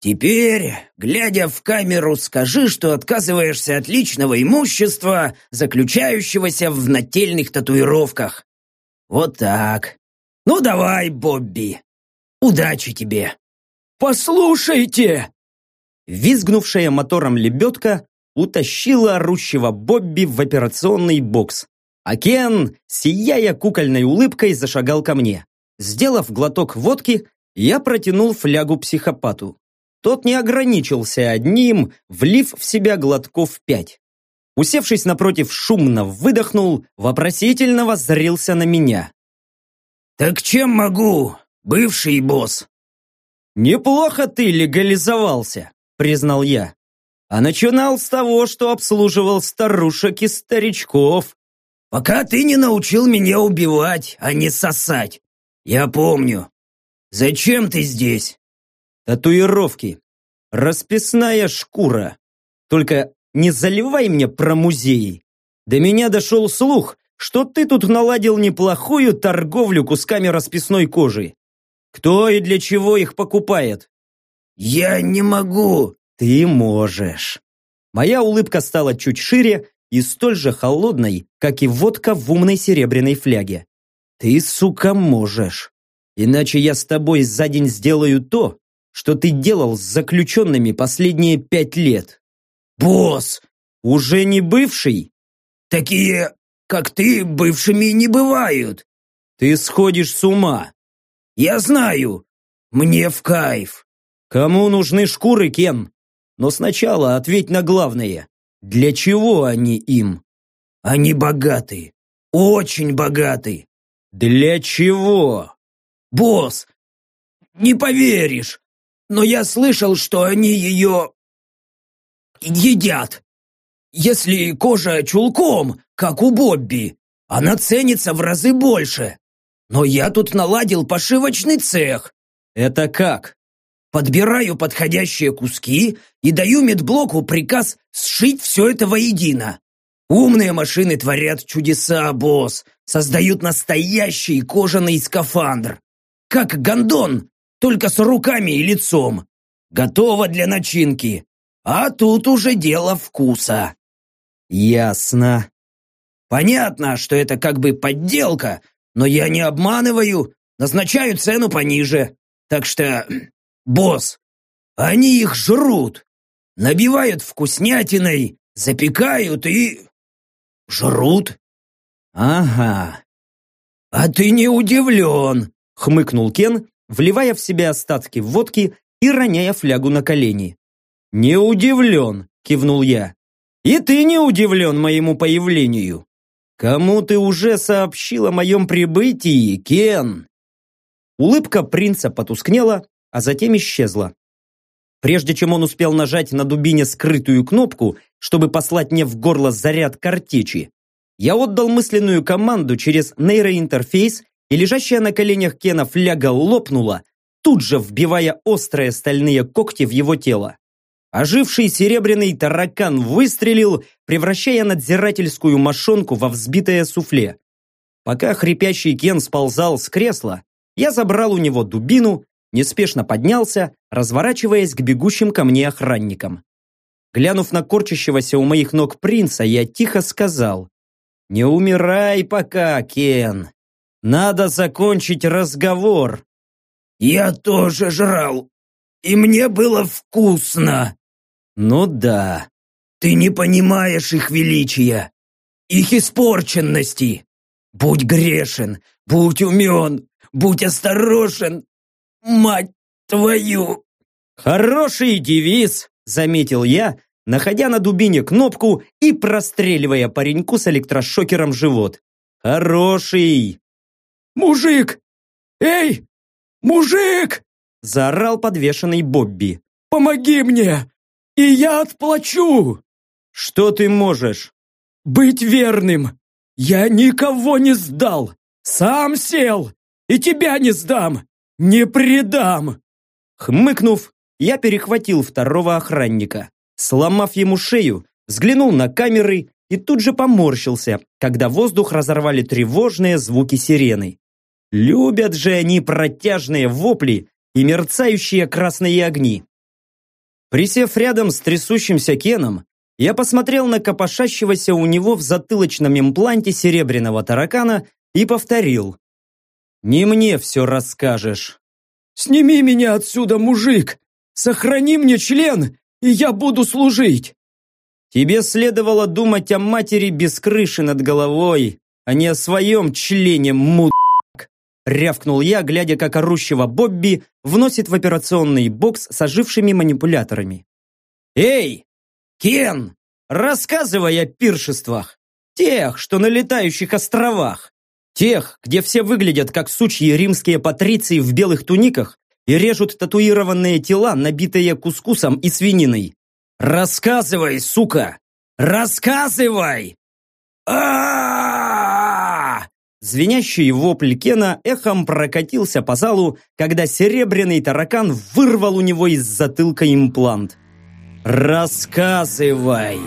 Теперь, глядя в камеру, скажи, что отказываешься от личного имущества, заключающегося в нательных татуировках. Вот так. Ну давай, Бобби. Удачи тебе. Послушайте! Визгнувшая мотором лебедка утащила орущего Бобби в операционный бокс. А Кен, сияя кукольной улыбкой, зашагал ко мне. Сделав глоток водки, я протянул флягу психопату. Тот не ограничился одним, влив в себя глотков пять. Усевшись напротив, шумно выдохнул, вопросительно воззрился на меня. «Так чем могу, бывший босс?» «Неплохо ты легализовался», признал я. А начинал с того, что обслуживал старушек и старичков. «Пока ты не научил меня убивать, а не сосать. Я помню. Зачем ты здесь?» Татуировки. Расписная шкура. Только не заливай мне про музеи. До меня дошел слух, что ты тут наладил неплохую торговлю кусками расписной кожи. Кто и для чего их покупает? Я не могу. Ты можешь. Моя улыбка стала чуть шире и столь же холодной, как и водка в умной серебряной фляге. Ты, сука, можешь. Иначе я с тобой за день сделаю то, что ты делал с заключенными последние пять лет. Босс! Уже не бывший? Такие, как ты, бывшими не бывают. Ты сходишь с ума. Я знаю. Мне в кайф. Кому нужны шкуры, Кен? Но сначала ответь на главное. Для чего они им? Они богаты. Очень богаты. Для чего? Босс, не поверишь. Но я слышал, что они ее... едят. Если кожа чулком, как у Бобби, она ценится в разы больше. Но я тут наладил пошивочный цех. Это как? Подбираю подходящие куски и даю медблоку приказ сшить все это воедино. Умные машины творят чудеса, босс. Создают настоящий кожаный скафандр. Как гондон, только с руками и лицом. Готово для начинки. А тут уже дело вкуса. Ясно. Понятно, что это как бы подделка, но я не обманываю, назначаю цену пониже. Так что, босс, они их жрут. Набивают вкуснятиной, запекают и... жрут. Ага. А ты не удивлен, хмыкнул Кен вливая в себя остатки водки и роняя флягу на колени. «Не удивлен», – кивнул я. «И ты не удивлен моему появлению. Кому ты уже сообщил о моем прибытии, Кен?» Улыбка принца потускнела, а затем исчезла. Прежде чем он успел нажать на дубине скрытую кнопку, чтобы послать мне в горло заряд картечи, я отдал мысленную команду через нейроинтерфейс и лежащая на коленях Кена фляга лопнула, тут же вбивая острые стальные когти в его тело. Оживший серебряный таракан выстрелил, превращая надзирательскую мошонку во взбитое суфле. Пока хрипящий Кен сползал с кресла, я забрал у него дубину, неспешно поднялся, разворачиваясь к бегущим ко мне охранникам. Глянув на корчащегося у моих ног принца, я тихо сказал, «Не умирай пока, Кен. Надо закончить разговор. Я тоже жрал. И мне было вкусно. Ну да. Ты не понимаешь их величия, их испорченности. Будь грешен, будь умен, будь осторожен. Мать твою! Хороший девиз, заметил я, находя на дубине кнопку и простреливая пареньку с электрошокером живот. Хороший! «Мужик! Эй, мужик!» Заорал подвешенный Бобби. «Помоги мне, и я отплачу!» «Что ты можешь?» «Быть верным! Я никого не сдал! Сам сел! И тебя не сдам! Не предам!» Хмыкнув, я перехватил второго охранника. Сломав ему шею, взглянул на камеры и тут же поморщился, когда воздух разорвали тревожные звуки сирены. Любят же они протяжные вопли и мерцающие красные огни. Присев рядом с трясущимся Кеном, я посмотрел на копошащегося у него в затылочном импланте серебряного таракана и повторил. «Не мне все расскажешь». «Сними меня отсюда, мужик! Сохрани мне член, и я буду служить!» Тебе следовало думать о матери без крыши над головой, а не о своем члене, мудак. Рявкнул я, глядя, как орущего Бобби вносит в операционный бокс с ожившими манипуляторами. «Эй, Кен, рассказывай о пиршествах. Тех, что на летающих островах. Тех, где все выглядят как сучьи римские патриции в белых туниках и режут татуированные тела, набитые кускусом и свининой. Рассказывай, сука! Рассказывай! а Звенящий вопль Кена эхом прокатился по залу, когда серебряный таракан вырвал у него из затылка имплант. «Рассказывай!»